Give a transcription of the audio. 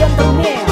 and gentlemen,